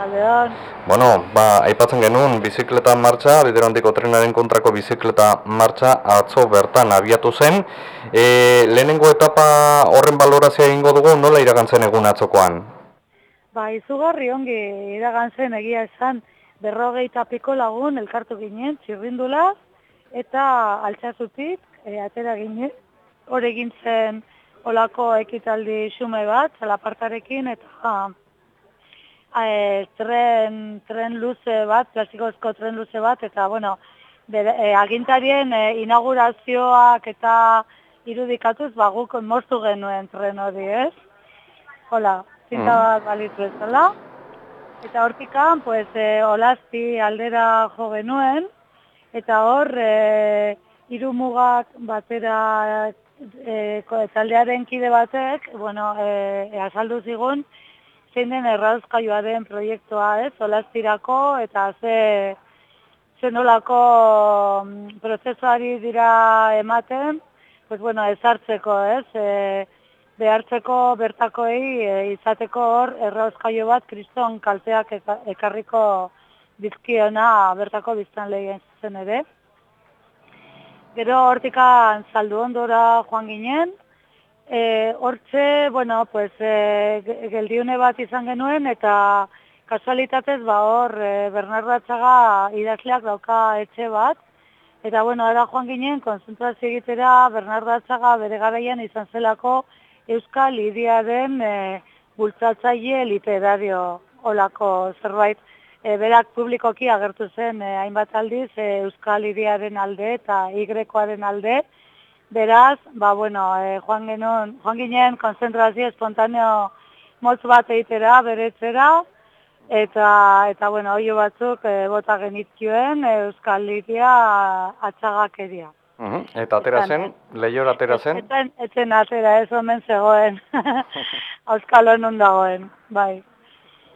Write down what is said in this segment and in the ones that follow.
Arratxaldeon. Bueno, ba, aipatzen genuen bizikleta martxa, biderandiko trenaren kontrako bizikleta martxa atzo bertan abiatu zen. E, lehenengo etapa horren balorazioa egingo dugu, nola iragantzen egun atzokoan? Ba, izugarri ongi iragantzen egia esan berrogeita piko lagun elkartu ginen, txirrindula, eta altxazutik, e, atera ginen, hor egin zen olako ekitaldi xume bat, zalapartarekin, eta e, tren, tren luze bat, plasikozko tren luze bat, eta, bueno, bere, e, agintarien e, inaugurazioak eta irudikatuz, ba, guk moztu genuen tren hori, ez? Hola, zinta Mm. bat balitu ez, hola? Eta hortikan, pues, e, olazti aldera jo genuen, eta hor, e, hiru mugak batera e, taldearen kide batek, bueno, e, azaldu zigun, zein den errauzkaioaren proiektua, ez, olaztirako, eta ze, ze nolako mm, prozesuari dira ematen, pues bueno, ezartzeko, ez, e, behartzeko bertakoei e, izateko hor errauzkaio bat kriston kalteak eka- ekarriko dizkiona bertako biztan lehien zen ere. Gero hortikan saldu ondora joan ginen, e, hortze, bueno, pues, e, ge- geldiune bat izan genuen, eta kasualitatez, ba, hor, e, Bernardo Atxaga idazleak dauka etxe bat, eta, bueno, ara joan ginen, konzentrazio egitera, Bernardo Atxaga bere garaian izan zelako Euskal Iriaren e, bultzatzaile literario olako zerbait. E, berak publikoki agertu zen e, hainbat aldiz e, Euskal Iriaren alde eta Y-aren alde, Beraz, ba, bueno, e, joan, genuen, joan ginen konzentrazio espontaneo motz bat egitera, beretzera, eta, eta bueno, oio batzuk e, bota genitzioen e, Euskal Liria atxagakeria. Mhm. Eta atera zen, lehiora atera zen, Etzen, etzen atera, ez omen zegoen. Euskal honun dagoen, bai.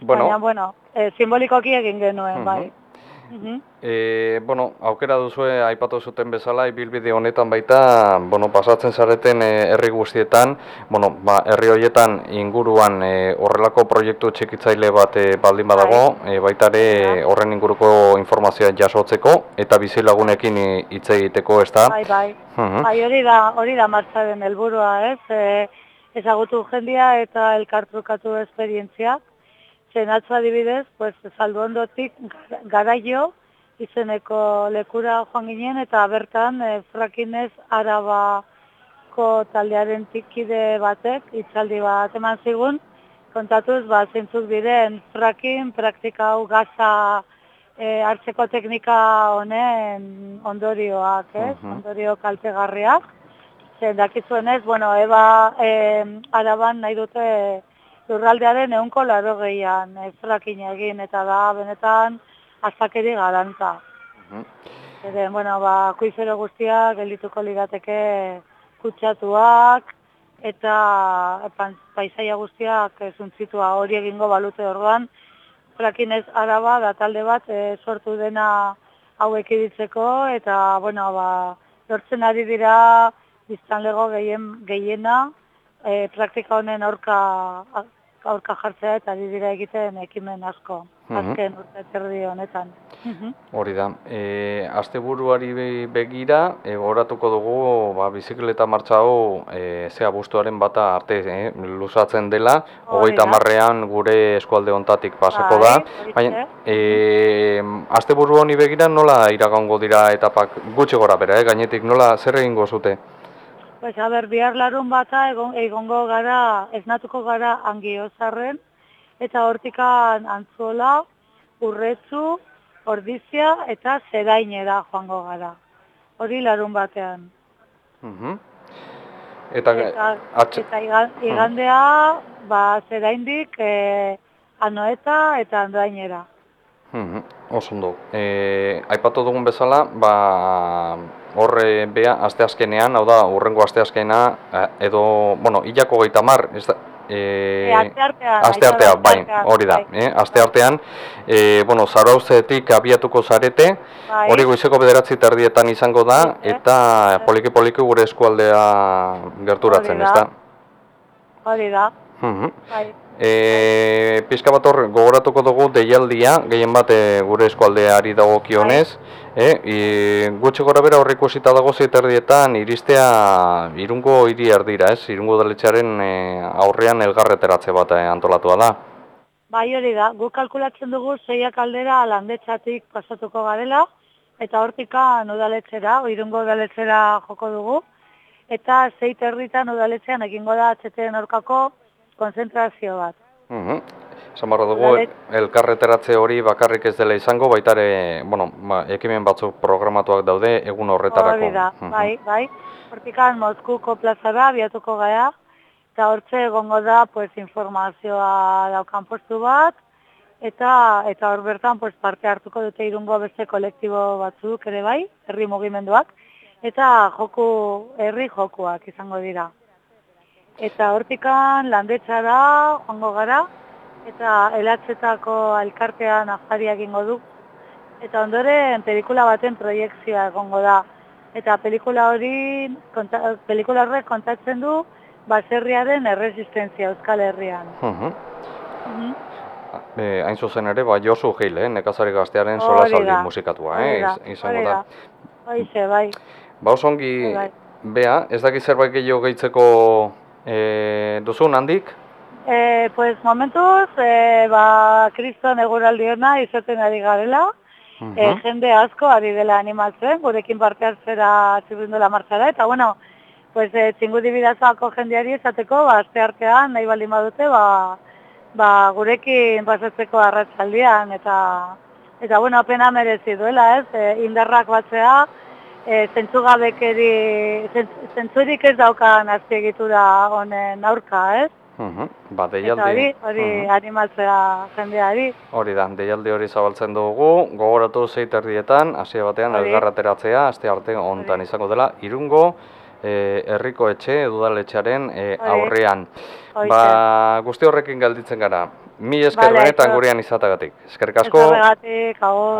bueno, Baina, bueno, e, simbolikoki egin genuen, Mhm. bai. E, bueno, aukera duzue aipatu zuten bezala ibilbide honetan baita, bueno, pasatzen zareten e, herri guztietan, bueno, ba, herri horietan inguruan e, horrelako proiektu txikitzaile bat e, baldin badago, e, baita ere Bai. horren inguruko informazioa jasotzeko eta bizilagunekin hitz egiteko, ez da? Bai, bai. Bai, hori da, hori da martxaren helburua, ez? E, ezagutu jendia eta elkartrukatu esperientzia. Zen atzo adibidez, pues, saldu ondotik gara- garaio izeneko lekura joan ginen eta bertan e, frakinez arabako taldearen tikide batek hitzaldi bat eman zigun, kontatuz, ba, zeintzuk diren frakin, praktika hau gaza e, hartzeko teknika honen ondorioak, ez? Mhm. Ondorio kaltegarriak. Zer, dakizuenez, bueno, eba e, araban nahi dute lurraldearen eunko laro gehian e, frakin egin, eta da, benetan, azakeri garantza. Mhm. Zeren, bueno, ba, kuizero guztiak geldituko lirateke kutsatuak, eta pan- paisaia guztiak e, zuntzitua hori egingo balute orduan, frakinez araba da talde bat e, sortu dena hauek iditzeko, eta, bueno, ba, lortzen ari dira biztanlego gehien, gehiena, e, praktika honen aurka, aurka jartzea eta dira egiten ekimen asko, Mhm. azken urte terdi honetan. Mhm. Hori da. E, asteburuari be- begira, e, gogoratuko dugu ba, bizikleta martxa hau e, ze abuztuaren bata arte eh, luzatzen dela, hogeita marrean gure eskualde hontatik pasako Bai, da. horixe. Baina, e, asteburu honi begira nola iragango dira etapak gutxi gora bera, eh? gainetik nola zer egingo zute? Pues, a ber, bihar larun bata egon, egongo gara, esnatuko gara angiozarren, eta hortikan antzola, urretzu, ordizia eta zerainera joango gara. Hori larun batean. Mhm. Eta, Eta, atx- eta igan- igandea, ba, zeraindik, e, anoeta eta andoainera. Mhm, Oso ondo. E, aipatu dugun bezala, ba, horre bea asteazkenean, hau da, urrengo asteazkena, eh, edo, bueno, hilako geita mar, ez da, e, E, asteartea, bai, asteartean, hori da, bai. eh, asteartean, e, bueno, zarauzetik abiatuko zarete, Bai. hori goizeko bederatzi terdietan izango da, Bai, eh? eta poliki-poliki gure eskualdea gerturatzen, Hori ez da. da? Hori da. Mhm. Bai, E, pizka bat hor gogoratuko dugu deialdia, gehien bat e, gure eskualdeari dagokionez, e, e, gutxi gora bera horrik ikusita dago ziterdietan iristea irungo hiri erdira, ez? Irungo daletxearen e, aurrean elgarreteratze bat e, antolatua da. Bai hori da, guk kalkulatzen dugu zeiak aldera landetxatik pasatuko garela, eta hortikan udaletxera, irungo udaletxera joko dugu, eta zeit herritan udaletxean egingo da atxeteen aurkako konzentrazio bat. Mhm. Esan barra dugu, elkarreteratze hori bakarrik ez dela izango, baita ere, bueno, ba, ekimen batzuk programatuak daude egun horretarako. Hori da, Mhm. bai, bai. Hortikan Moskuko plazara biatuko gara, eta hortze egongo da pues, informazioa daukan postu bat, eta eta hor bertan pues, parte hartuko dute irungo beste kolektibo batzuk ere bai, herri mugimenduak, eta joku, herri jokuak izango dira. Eta hortikan landetxara joango gara, eta elatzetako alkartean afari egingo du. Eta ondoren pelikula baten proiektzioa egongo da. Eta pelikula hori, konta, pelikula horrek kontatzen du baserriaren erresistentzia Euskal Herrian. E, hain zuzen ere, ba, Josu Gil, eh? nekazari gaztearen solasaldi da, musikatua, eh? da, iz- izango da. da. Hoize, bai. Ba, oso ongi, Bai. bea, ez dakit zerbait gehiago gehitzeko e, duzun handik? E, pues momentuz, e, ba, kriston eguraldiona izaten ari garela, Mhm. e, jende asko ari dela animatzen, gurekin parte hartzera txirrindula martxara, eta bueno, pues, e, txingudi bidazoako jendeari esateko, ba, aste artean, nahi baldin badute, ba, ba, gurekin pasatzeko arratsaldian eta, eta bueno, pena merezi duela, ez, e, indarrak batzea, e, zentzugabekeri, zentz- zentzurik ez daukan azpiegitura honen aurka, ez? Mhm. Ba, Eta deialdi. hori, hori Mhm. animatzea jendeari. Hori da, deialdi hori zabaltzen dugu, gogoratu zeit erdietan, hasiera batean Hori. elgarrateratzea, aste arte hontan Hori. izango dela, irungo eh, herriko etxe, udaletxearen eh, Hori. aurrean. Hoize. Ba, guzti horrekin galditzen gara. Mi esker Bale, benetan gurean izatagatik. Eskerrik asko. horregatik, agur.